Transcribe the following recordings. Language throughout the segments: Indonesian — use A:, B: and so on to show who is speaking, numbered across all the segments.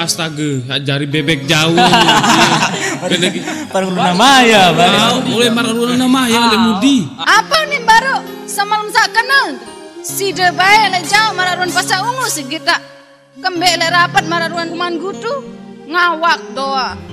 A: astaga jari bebek jauh.
B: Paruruna maya
A: oleh nama ya oleh mudi.
C: Apa nih baru? Semalam sak kenal. Si debay anak jauh mararun pasar ungu segita kembali rapat mararuan kuman gutu ngawak doa.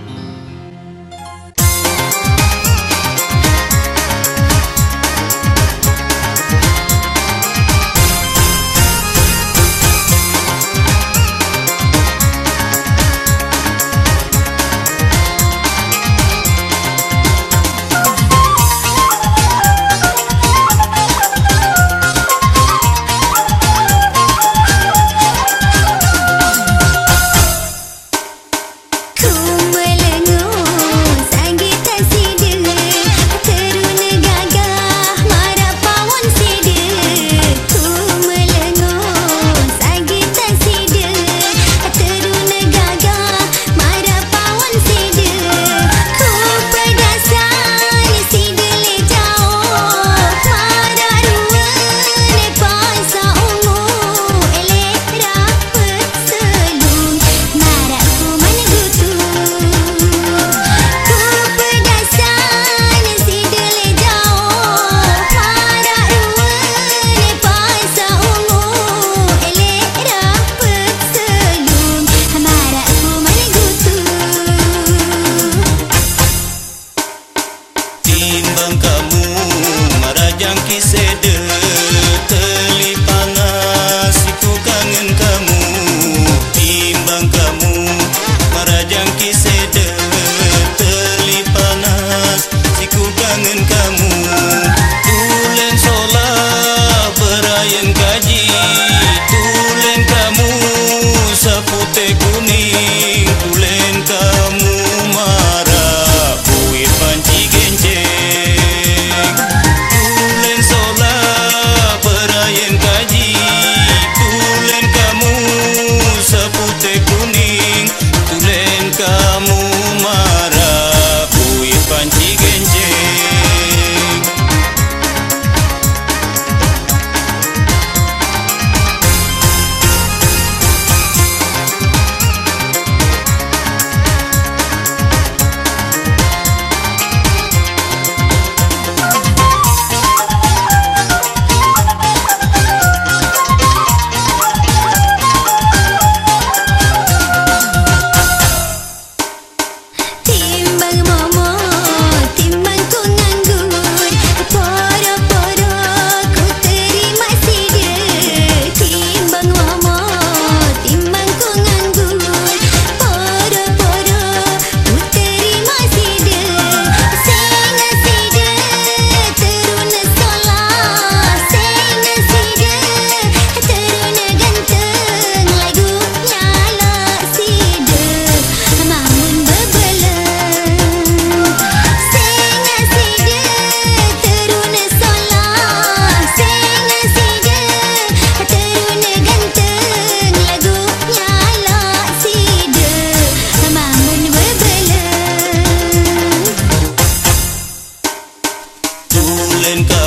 D: Theli lenta.